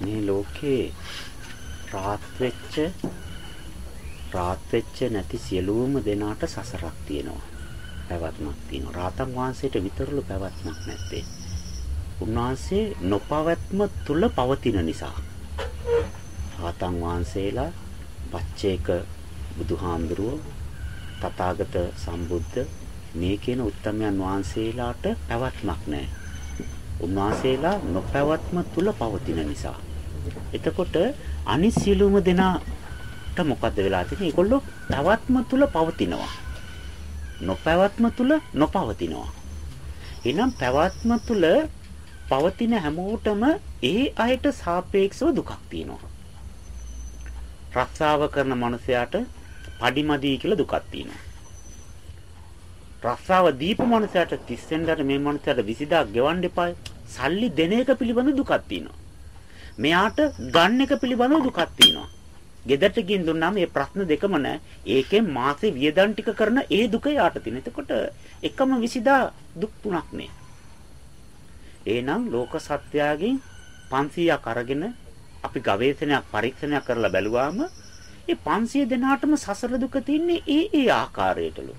මේ ලෝකේ රාත් වෙච්ච රාත් වෙච්ච නැති සියලුම දෙනාට සසරක් තියෙනවා. පැවැත්මක් තියෙනවා. රාතන් වහන්සේට විතරලු පැවැත්මක් නැත්තේ. උන්වහන්සේ නොපවැත්ම තුල පවතින නිසා. රාතන් වහන්සේලා පච්චේක බුදුහාමුදුරුව තථාගත සම්බුද්ධ මේ කියන උත්තමයන් වහන්සේලාට පැවැත්මක් නැහැ. උන්වහන්සේලා නොපැවැත්ම තුල පවතින නිසා. එතකොට අනිත් සියලුම දෙනාට මොකද්ද වෙලා තියෙන්නේ? ඒගොල්ලෝ පැවැත්ම තුල පවතිනවා. නොපැවැත්ම තුල නොපවතිනවා. එහෙනම් පැවැත්ම තුල පවතින හැමෝටම ඒ අයට සාපේක්ෂව දුකක් තියෙනවා. රක්ෂාව කරන මනුස්සයාට පඩිමදි කියලා දුකක් තියෙනවා. රස්සාව දීපු මනුස්සයාට 30 මේ මනුස්සයාට 20000 ගෙවන්න එපා. සල්ලි දෙන එක පිළිබඳ දුකක් තියෙනවා. මෙයාට ගන්න එක පිළිබඳ දුකක් තියෙනවා. ගෙදරට ගින් දුන්නාම මේ ප්‍රශ්න දෙකම නැහැ. ඒකෙන් මාසේ වියදම් ටික කරන ඒ දුක යාට තියෙන. එතකොට එකම 20000 දුක් තුනක් නේ. එහෙනම් ලෝක සත්‍යයෙන් 500ක් අරගෙන අපි ගවේෂණයක් පරීක්ෂණයක් කරලා බැලුවාම ඒ 500 දෙනාටම සසර දුක තින්නේ ඒ ඒ ආකාරයටලු.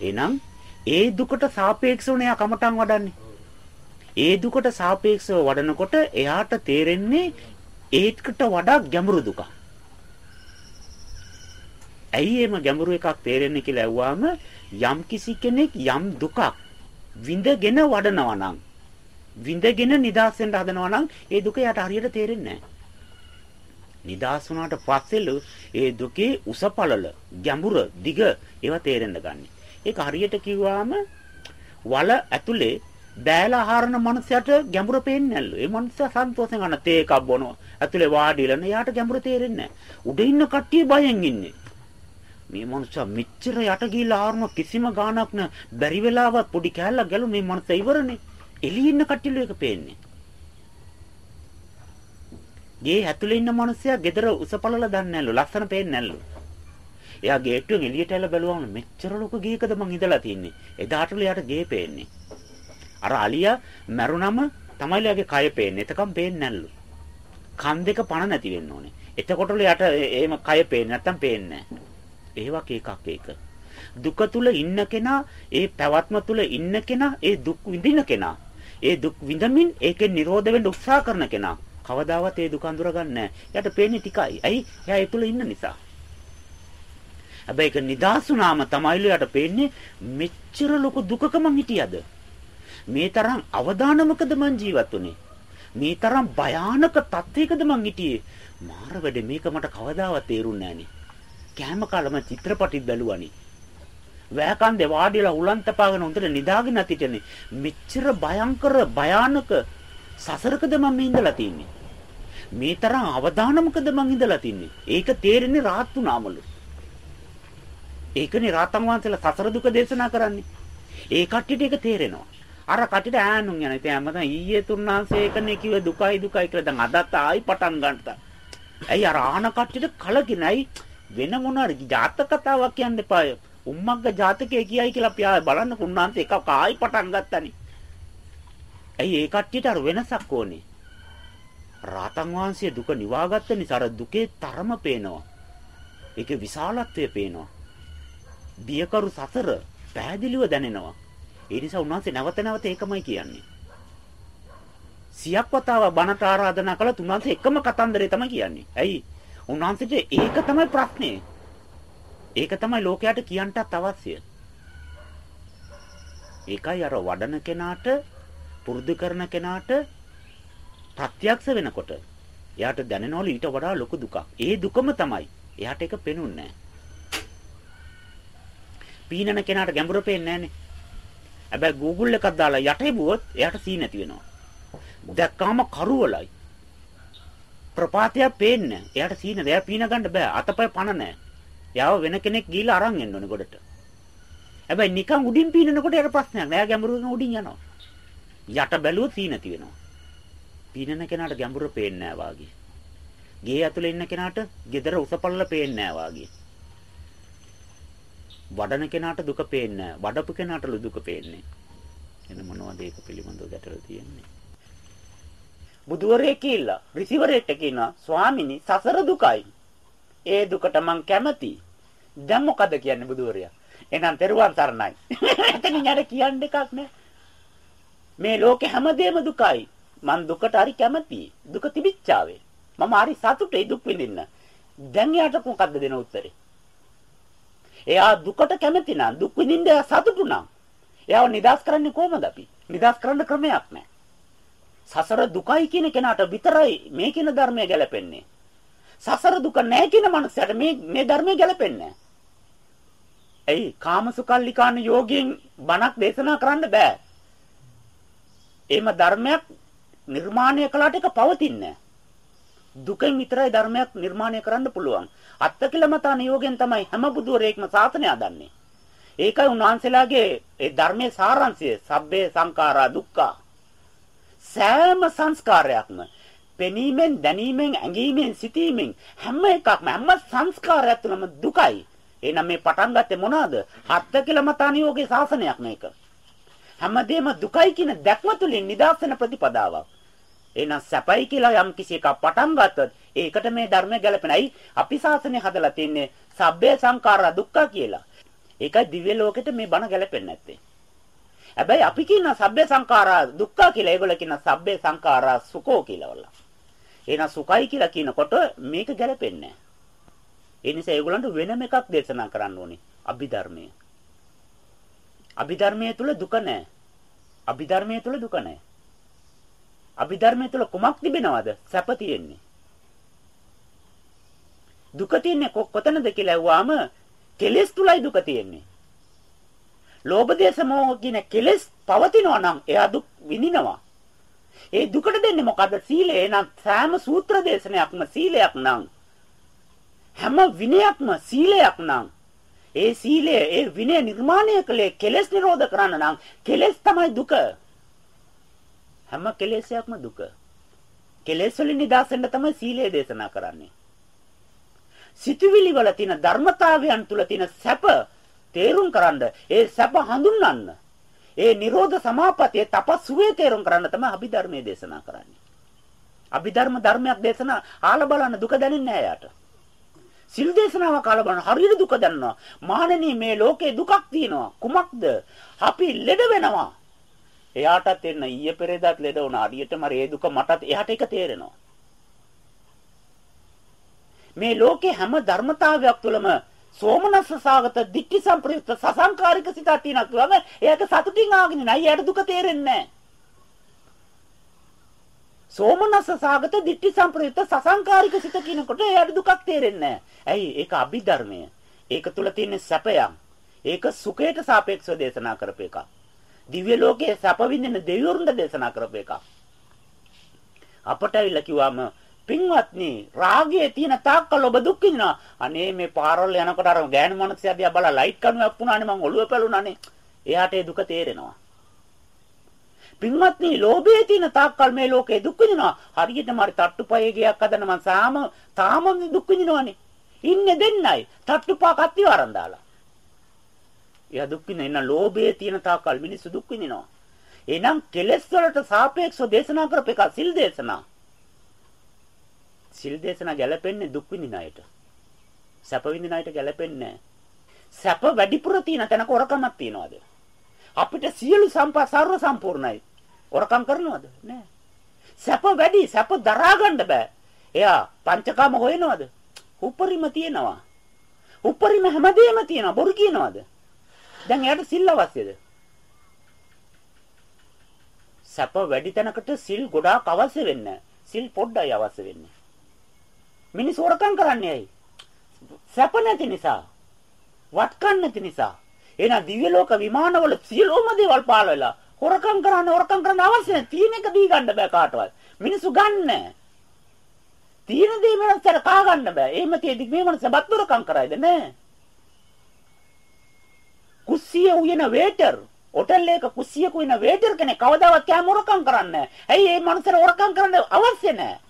එහෙනම් ඒ දුකට සාපේක්ෂව නේ කමටන් වඩන්නේ. ඒ දුකට සාපේක්ෂව වඩනකොට එයාට තේරෙන්නේ ඒකට වඩා ගැඹුරු දුකක්. ඇයි එම ගැඹුරු එකක් තේරෙන්නේ කියලා ඇහුවාම යම් කිසි කෙනෙක් යම් දුකක් විඳගෙන වඩනවා නම් විඳගෙන නිදාස් වෙන්න හදනවා නම් ඒ දුක යට හරියට තේරෙන්නේ නැහැ. නිදාස් වුණාට පස්සෙලු ඒ දුකේ උසපළල ගැඹුර දිග ඒවා තේරෙන්න ගන්නේ. ඒක හරියට කිව්වාම වල ඇතුලේ බෑලා හරන මනුස්සයට ගැඹුර පේන්නේ නැල්ලු. ඒ මනුස්සයා සන්තෝෂෙන් අන තේ එකක් බොනවා. ඇතුලේ වාඩිලන එයාට ගැඹුර තේරෙන්නේ නැහැ. උඩ ඉන්න කට්ටිය බයෙන් ඉන්නේ. මේ මනුස්සයා මෙච්චර යට ගිහිල්ලා ආරම කිසිම ගාණක් නැ බැරි වෙලාවත් පොඩි කෑල්ලක් ගැලු මේ මනුස්සයා ඉවරනේ. එළියේ ඉන්න කට්ටියලු එක පේන්නේ. ගේ ඇතුලේ ඉන්න මනුස්සයා gedara උසපළල දන්නේ නැල්ලු. ලස්සන පේන්නේ නැල්ලු. එයා ගේට්ටුවෙන් එළියට ඇවිල්ලා බැලුවම මෙච්චර ලොකු ගේකද මං ඉඳලා තින්නේ. එදාටල එයාට ගේ පේන්නේ. අර අලියා මැරුණම තමයි එයාගේ කය පේන්නේ. එතකම් පේන්නේ නැල්ලු. කන් දෙක පණ නැති වෙන්න ඕනේ. එතකොටල යට එහෙම කය පේන්නේ නැත්තම් පේන්නේ නැහැ. ඒ වගේ එකක් ඒක. දුක තුල ඉන්න කෙනා, ඒ පැවැත්ම තුල ඉන්න කෙනා, ඒ දුක් විඳින කෙනා, ඒ දුක් විඳමින් ඒකෙන් නිරෝධ වෙන්න උත්සාහ කරන කෙනා කවදාවත් ඒ දුක අඳුරගන්නේ නැහැ. එයාට පේන්නේ ටිකයි. ඇයි? එයා ඒ තුල ඉන්න නිසා. හැබැයි ඒක නිදාසුනාම තමයිලු යට පේන්නේ මෙච්චර ලොකු දුකක මං හිටියද මේ තරම් අවදානමකද මං ජීවත් වුනේ? මේ තරම් භයානක තත්යකද මං හිටියේ? මාර වැඩ මේක මට කවදාවත් තේරුන්නේ නැහනේ. කෑම කාලම චිත්‍රපටි බැලුවානේ. වැකන්දේ වාඩිලා උලන්ත පාගෙන උන්ට නිදාගෙන හිටියනේ. මෙච්චර භයංකර භයානක සසරකද මම මේ ඉඳලා තින්නේ මේ තරම් අවදානමකද මං ඉඳලා තින්නේ ඒක තේරෙන්නේ රාත් වුණාමලු. ඒකනේ රාතන් වහන්සේලා සසර දුක දේශනා කරන්නේ. ඒ කට්ටියට ඒක තේරෙනවා. අර කට්ටියට ඈනුන් යන. ඉතින් හැමදාම ඊයේ තුන්නාන්සේ ඒකනේ කිව්වේ දුකයි දුකයි කියලා. දැන් අදත් ආයි පටන් ගන්නතා. ඇයි අර ආන කට්ටියට කලකිනයි වෙන මොනවාරි ජාතක කතාවක් කියන්න එපා. උම්මග්ග ජාතකයේ කියයි කියලා අපි ආයෙ බලන්න කුණාන්සේ එකක් ආයි පටන් ගත්තනේ. ඇයි ඒ කට්ටියට අර වෙනසක් ඕනේ? රාතන් වහන්සේ දුක නිවාගත්ත නිසා අර දුකේ තරම පේනවා. ඒකේ විශාලත්වය පේනවා. බියකරු සසර පැහැදිලිව දැනෙනවා. ඒ නිසා උන්වහන්සේ නැවත නැවත ඒකමයි කියන්නේ. සියක් වතාවක් බණට ආරාධනා කළා උන්වහන්සේ එකම කතන්දරේ තමයි කියන්නේ. ඇයි? උන්වහන්සේට ඒක තමයි ප්‍රශ්නේ. ඒක තමයි ලෝකයට කියන්නටත් අවශ්‍ය. ඒකයි අර වඩන කෙනාට පුරුදු කරන කෙනාට ප්‍රත්‍යක්ෂ වෙනකොට එයාට දැනෙනවලු ඊට වඩා ලොකු දුකක්. ඒ දුකම තමයි. එයාට ඒක පෙනුන්නේ නැහැ. පීනන කෙනාට ගැඹුර පේන්නේ නැහනේ. හැබැයි Google එකක් දාලා යට හිබුවොත් එයාට සී නැති වෙනවා. දැක්කාම කරුවලයි. ප්‍රපාතයක් පේන්නේ. එයාට සීන දෙයක් පීන ගන්න බෑ. අතපය පණ නැහැ. යාව වෙන කෙනෙක් ගිහිල්ලා අරන් එන්න ඕනේ ගොඩට. හැබැයි නිකන් උඩින් පීනනකොට එයාට ප්‍රශ්නයක් නෑ. එයා ගැඹුරින් උඩින් යනවා. යට බැලුවොත් සී නැති වෙනවා. පීනන කෙනාට ගැඹුර පේන්නේ නෑ වාගේ. ගේ ඇතුලේ ඉන්න කෙනාට gedara උසපල්ල පේන්නේ නෑ වාගේ. වඩන කෙනාට දුක පේන්නේ නැහැ. වඩපු කෙනාට දුක පේන්නේ. එන මොනවද ඒක පිළිබඳව ගැටලු තියෙන්නේ? බුදුවරේ කියලා ඍෂිවරයෙක්ට කියනවා ස්වාමිනී සසර දුකයි. ඒ දුකට මං කැමති. දැන් මොකද කියන්නේ බුදුවරයා? එහෙනම් තෙරුවන් සරණයි. එතනින් යට කියන්න එකක් නෑ. මේ ලෝකේ හැමදේම දුකයි. මං දුකට හරි කැමතියි. දුක තිබිච්චාවේ. මම හරි සතුටුයි දුක් විඳින්න. දැන් යාට මොකද්ද දෙන උත්තරේ? එයා දුකට කැමති නම් දුක් විඳින්න සතුටු නම් එයාව නිදාස් කරන්නේ කොහමද අපි? නිදාස් කරන්න ක්‍රමයක් නැහැ. සසර දුකයි කියන කෙනාට විතරයි මේ කියන ධර්මය ගැලපෙන්නේ. සසර දුක නැහැ කියන මනුස්සයට මේ මේ ධර්මය ගැලපෙන්නේ නැහැ. එයි කාමසුකල්ලිකාන යෝගයෙන් බණක් දේශනා කරන්න බෑ. එහෙම ධර්මයක් නිර්මාණය කළාට ඒක පවතින්නේ නැහැ. දුකෙන් විතරයි ධර්මයක් නිර්මාණය කරන්න පුළුවන්. අත්තකිලමතාන යෝගයෙන් තමයි හැම බුදුරේක්ම සාසනය හදන්නේ. ඒකයි උන්වහන්සේලාගේ ඒ ධර්මයේ සාරාංශය. සබ්බේ සංඛාරා දුක්ඛා. සෑම සංස්කාරයක්ම පෙනීමෙන්, දැනීමෙන්, ඇඟීමෙන්, සිතීමෙන් හැම එකක්ම හැම සංස්කාරයක් තුළම දුකයි. එහෙනම් මේ පටන් ගත්තේ මොනවාද? අත්තකිලමතාන යෝගයේ සාසනයක් මේක. හැමදේම දුකයි කියන දැක්ම තුළින් නිදාසන ප්‍රතිපදාවක්. එහෙනම් සැපයි කියලා යම් කිසි එකක් පටන් ගත්තොත් ඒකට මේ ධර්මය ගැලපෙනයි. අපි ශාසනය හදලා තින්නේ සබ්බේ සංඛාරා දුක්ඛ කියලා. ඒකයි දිව්‍ය ලෝකෙට මේ බණ ගැලපෙන්නේ නැත්තේ. හැබැයි අපි කියන සබ්බේ සංඛාරා දුක්ඛ කියලා ඒගොල්ලෝ කියන සබ්බේ සංඛාරා සුඛෝ කියලා වල. එහෙනම් සුඛයි කියලා කියනකොට මේක ගැලපෙන්නේ නැහැ. ඒ නිසා ඒගොල්ලන්ට වෙනම එකක් දේශනා කරන්න ඕනේ. අභිධර්මය. අභිධර්මයේ තුල දුක නැහැ. අභිධර්මයේ තුල දුක නැහැ. අභිධර්මයේ තුල කුමක් තිබෙනවද? සැප තියෙන්නේ. දුක තියෙන්නේ කොතනද කියලා ඇහුවාම කෙලෙස් තුලයි දුක තියෙන්නේ. ලෝභ දේශ මොහ කියන කෙලෙස් පවතිනවා නම් එයා දුක් විඳිනවා. ඒ දුකට දෙන්නේ මොකද්ද? සීලය. එහෙනම් සෑම සූත්‍ර දේශනයක්ම සීලයක් නම් හැම විනයක්ම සීලයක් නම් ඒ සීලය ඒ විනය නිර්මාණය කළේ කෙලෙස් නිරෝධ කරන්න නම් කෙලෙස් තමයි දුක. හැම කෙලෙසයක්ම දුක. කෙලෙස් වලින් නිදහසෙන්න තමයි සීලය දේශනා කරන්නේ. සිතුවිලි වල තියෙන ධර්මතාවයන් තුල තියෙන සැප තේරුම් කරන්න ඒ සැප හඳුන්වන්න ඒ නිරෝධ සමාපතිය තපස්සුවේ තේරුම් කරන්න තමයි අභිධර්මයේ දේශනා කරන්නේ. අභිධර්ම ධර්මයක් දේශනා ආල බලන දුක දැනෙන්නේ නැහැ යාට. සිල් දේශනාව කාල බලන හරියට දුක දැනනවා. මහණෙනි මේ ලෝකේ දුකක් තියෙනවා. කුමක්ද? අපි ලෙඩ වෙනවා. එයාටත් එන්න ඊයේ පෙරේදාත් ලෙඩ වුණා. හරියටම ඒ දුක මටත් එයාට ඒක තේරෙනවා. මේ ලෝකේ හැම ධර්මතාවයක් තුළම සෝමනස්ස සාගත දික්ටි සම්ප්‍රයුක්ත සසංකාරික සිතක් තියෙනවා කියවම එයාට සතුටින් ආගෙන නෑ එයාට දුක තේරෙන්නේ නෑ. සෝමනස්ස සාගත දික්ටි සම්ප්‍රයුක්ත සසංකාරික සිත කියනකොට එයාට දුකක් තේරෙන්නේ නෑ. ඇයි? ඒක අභිධර්මය. ඒක තුල තියෙන සැපයක් ඒක සුඛයට සාපේක්ෂව දේශනා කරපු එකක්. දිව්‍ය ලෝකයේ සැප විඳින දෙවිවරුන්ට දේශනා කරපු එකක්. අපට ඇවිල්ලා කිව්වම පින්වත්නි රාගයේ තියෙන තාක්කල් ඔබ දුක් විඳිනවා. අනේ මේ පාරවල් යනකොට අර ගෑනු මනුස්සයා දිහා බලලා ලයිට් කණුවක් වුණානේ මං ඔළුව පැලුණානේ. එයාට ඒ දුක තේරෙනවා. පින්වත්නි ලෝභයේ තියෙන තාක්කල් මේ ලෝකේ දුක් විඳිනවා. හරියටම හරි තට්ටුපයේ ගියක් හදන මං සාම තාම දුක් විඳිනවනේ. ඉන්නේ දෙන්නයි. තට්ටුපා කත්ති වරන් දාලා. එයා දුක් විඳින එන්න ලෝභයේ තියෙන තාක්කල් මිනිස්සු දුක් විඳිනවා. එහෙනම් කෙලෙස් වලට සාපේක්ෂව දේශනා කරපු එක සිල් දේශනා. සිල් දේශනා ගැලපෙන්නේ දුක් විඳින අයට. සැප විඳින අයට ගැලපෙන්නේ සැප වැඩිපුර තියෙන තැනක ඔරකමක් තියනවාද? අපිට සියලු සම්පත් සර්ව සම්පූර්ණයි. ඔරකම් කරනවද? නෑ. සැප වැඩි, සැප දරා ගන්න බෑ. එයා පංචකාම හොයනවද? උපරිම තියනවා. උපරිම හැමදේම තියනවා. බොරු කියනවද? දැන් එයාට සිල් අවශ්‍යද? සැප වැඩි තැනකට සිල් ගොඩාක් අවශ්‍ය වෙන්නේ සිල් පොඩ්ඩයි අවශ්‍ය වෙන්නේ. මිනිස්සු හොරකම් කරන්නේ ඇයි? සැප නැති නිසා. වත්කම් නැති නිසා. එහෙනම් දිව්‍ය ලෝක විමානවල සියලුම දේවල් පාළ වෙලා හොරකම් කරන්න හොරකම් කරන්න අවශ්‍ය නැහැ. තීන එක දී ගන්න බෑ කාටවත්. මිනිස්සු ගන්න තීන දේ මනසට කා ගන්න බෑ. එහෙම තියෙදි මේ මනස බත් හොරකම් කරයිද නෑ. කුස්සිය උයන වේටර් හොටල් එක කුස්සියක උයන වේටර් කෙනෙක් කවදාවත් කෑම හොරකම් කරන්නේ නැහැ. ඇයි මේ මනසට හොරකම් කරන්න අවශ්‍ය නැහැ.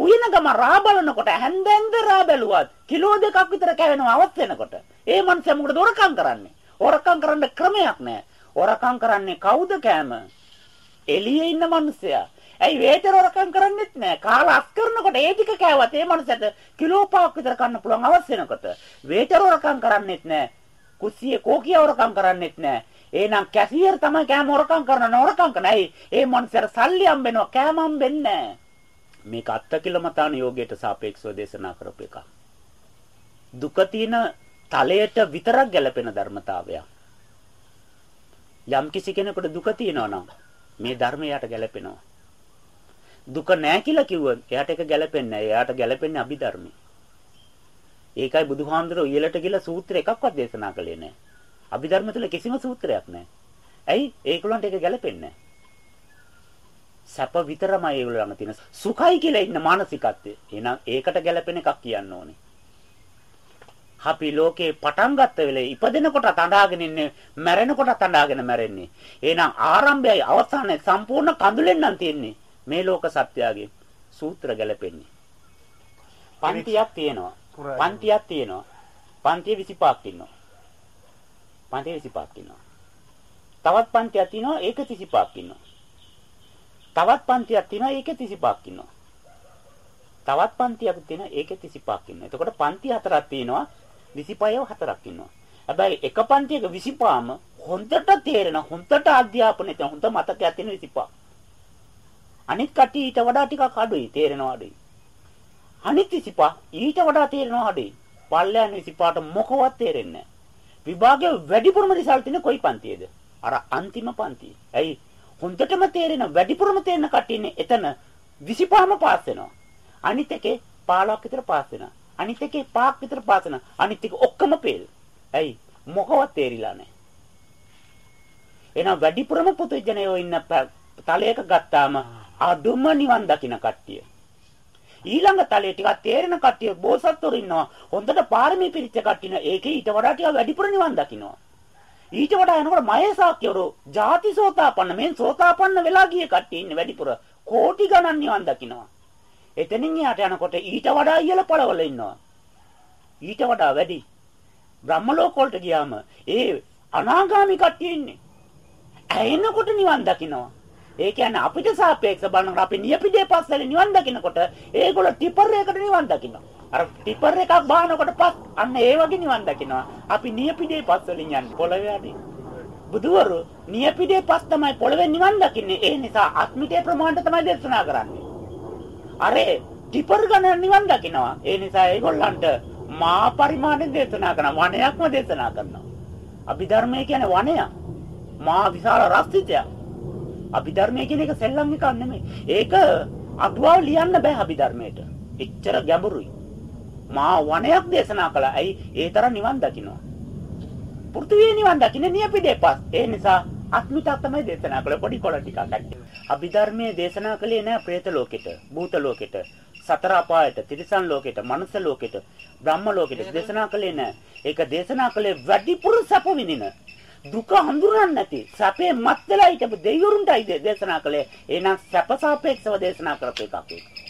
උයන ගම රා බලනකොට හැන්දැන්ද රා බැලුවත් කිලෝ දෙකක් විතර කැවෙනවා අවස් වෙනකොට. ඒ මනුස්සයා මොකටද හොරකම් කරන්නේ? හොරකම් කරන්න ක්‍රමයක් නැහැ. හොරකම් කරන්නේ කවුද කෑම? එළියේ ඉන්න මනුස්සයා. ඇයි වේතර හොරකම් කරන්නෙත් නෑ. කාලා අස් කරනකොට ඒ ටික කෑවත් ඒ මනුස්සයට කිලෝ පාක් විතර කන්න පුළුවන් අවශ්‍ය වෙනකොට. වේතර හොරකම් කරන්නෙත් නෑ. කුස්සියේ කෝකිය හොරකම් කරන්නෙත් නෑ. එහෙනම් කැසියර් තමයි කෑම හොරකම් කරන නෝරකම් කරන. ඇයි? ඒ මනුස්සයාට සල්ලි හම්බෙනවා කෑම හම්බෙන්නේ නෑ. මේක අත්තකිලමතාන යෝගයට සාපේක්ෂව දේශනා කරපු එකක්. දුක තියෙන තලයට විතරක් ගැලපෙන ධර්මතාවයක්. යම් කිසි කෙනෙකුට දුක තියෙනවා නම් මේ ධර්මයට ගැලපෙනවා. දුක නැහැ කියලා කිව්වොත් එයාට ඒක ගැලපෙන්නේ නැහැ. එයාට ගැලපෙන්නේ අභිධර්මයි. ඒකයි බුදුහාමුදුරුවෝ ඊළට ගිහලා සූත්‍ර එකක්වත් දේශනා කළේ නැහැ. අභිධර්ම තුල කිසිම සූත්‍රයක් නැහැ. ඇයි? ඒගොල්ලන්ට ඒක ගැලපෙන්නේ සැප විතරමයි ඒගොල්ලෝ ළඟ තියෙන. සුඛයි කියලා ඉන්න මානසිකත්වය. එහෙනම් ඒකට ගැලපෙන එකක් කියන්න ඕනේ. අපි ලෝකේ පටන් ගත්ත වෙලේ ඉපදෙන කොට තඬාගෙන ඉන්නේ මැරෙන කොට තඬාගෙන මැරෙන්නේ. එහෙනම් ආරම්භයයි අවසානයයි සම්පූර්ණ කඳුලෙන් නම් තියෙන්නේ. මේ ලෝක සත්‍යයේ සූත්‍ර ගැලපෙන්නේ. පන්තියක් තියෙනවා. පන්තියක් තියෙනවා. පන්තිය 25ක් ඉන්නවා. පන්තිය 25ක් ඉන්නවා. තවත් පන්තියක් තියෙනවා ඒක 35ක් ඉන්නවා. තවත් පන්තියක් තියෙනවා ඒකේ 35ක් ඉන්නවා. තවත් පන්තියක් තියෙනවා ඒකේ 35ක් ඉන්නවා. එතකොට පන්ති හතරක් තියෙනවා 25ව හතරක් ඉන්නවා. හැබැයි එක පන්තියක 25ම හොඳට තේරෙන හොඳට අධ්‍යාපනය තියෙන හොඳ මතකයක් තියෙන 25. අනිත් කට්ටිය ඊට වඩා ටිකක් අඩුයි තේරෙනවා අඩුයි. අනිත් 25 ඊට වඩා තේරෙනවා අඩුයි. පල්ලයන් 25ට මොකවත් තේරෙන්නේ නැහැ. විභාගයේ වැඩිපුරම රිසල්ට් තියෙන කොයි පන්තියේද? අර අන්තිම පන්තිය. ඇයි? හොඳටම තේරෙන වැඩිපුරම තේරෙන කට්ටිය ඉන්නේ එතන 25ම පාස් වෙනවා. අනිත් එකේ 15ක් විතර පාස් වෙනවා. අනිත් එකේ පාක් විතර පාස් වෙනවා. අනිත් එක ඔක්කොම පෙල්. ඇයි? මොකවත් තේරිලා නැහැ. එහෙනම් වැඩිපුරම පුදුජනයෝ ඉන්න තලයක ගත්තාම අදුම නිවන් දකින්න කට්ටිය. ඊළඟ තලයේ ටිකක් තේරෙන කට්ටිය බෝසත්තුරු ඉන්නවා. හොඳට පාරමී පිරිච්ච කට්ටිය ඒකේ ඊට වඩා ටිකක් වැඩිපුර නිවන් දකින්නවා. ඊට වඩා යනකොට මහේසාක්‍යවරු ಜಾති සෝතාපන්න මෙන් සෝතාපන්න වෙලා ගිය කට්ටිය ඉන්නේ වැඩිපුර කෝටි ගණන් නිවන් දකින්නවා. එතනින් එහාට යනකොට ඊට වඩා ඉහළ පළවල ඉන්නවා. ඊට වඩා වැඩි. බ්‍රහ්ම ලෝක වලට ගියාම ඒ අනාගාමි කට්ටිය ඉන්නේ. ඇයෙනකොට නිවන් දකින්නවා. ඒ කියන්නේ අපිට සාපේක්ෂ බලනකොට අපි නියපිඩේ පස්සෙන් නිවන් දකින්නකොට ඒගොල්ලෝ ටිපර් එකකට නිවන් දකින්නවා. අර ටිපර් එකක් බානකොට පස් අන්න ඒ වගේ නිවන් දකින්නවා. අපි නියපිඩේ පස් වලින් යන්නේ පොළවේ යන්නේ. බුදුවරු නියපිඩේ පස් තමයි පොළවෙන් නිවන් දකින්නේ. ඒ නිසා අත්මිතේ ප්‍රමාණයට තමයි දේශනා කරන්නේ. අර ටිපර් ගණන් නිවන් දකින්නවා. ඒ නිසා ඒගොල්ලන්ට මා පරිමාණය දේශනා කරන වණයක්ම දේශනා කරනවා. අභිධර්මය කියන්නේ වණයක්. මා විශාල රස්තිතයක්. අභිධර්මය කියන එක සෙල්ලම් එකක් නෙමෙයි. ඒක අටුවාව ලියන්න බෑ අභිධර්මයට. එච්චර ගැඹුරුයි. මා වණයක් දේශනා කළා. ඇයි ඒ තරම් නිවන් දකින්නවා. පෘථිවිය නිවන් දකින්නේ නියපිඩේපස්. ඒ නිසා අත්මිතක් තමයි දේශනා කළේ පොඩි කොළ ටිකක් ඇත්තේ. අභිධර්මයේ දේශනා කළේ නෑ പ്രേත ලෝකෙට, භූත ලෝකෙට, සතර අපායට, තිරිසන් ලෝකෙට, මනුස්ස ලෝකෙට, බ්‍රහ්ම ලෝකෙට දේශනා කළේ නෑ. ඒක දේශනා කළේ වැඩිපුර සැප විඳින දුක හඳුනන්නේ නැති සැපේ මත් වෙලා හිටපු දෙවිවරුන්ටයි දේශනා කළේ. එහෙනම් සැප සාපේක්ෂව දේශනා කරපු එකක් ඒක.